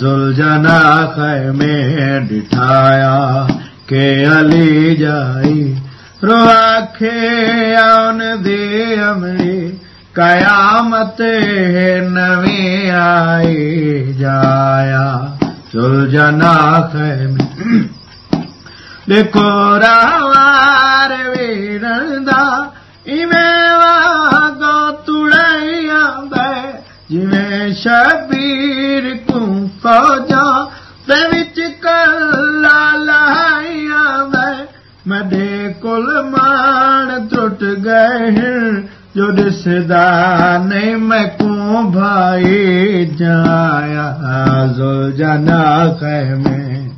सुलझना में ॾिठाया के हली जाई रोखे अमरी कयामत नवी आई जाया। इवें वागो तुड़ई आंदे जिवें शबीर मॾे कुल माण त्रुट गए जो ॾिसदा नहीं मैं को भाई जाया? ज़ुलझना में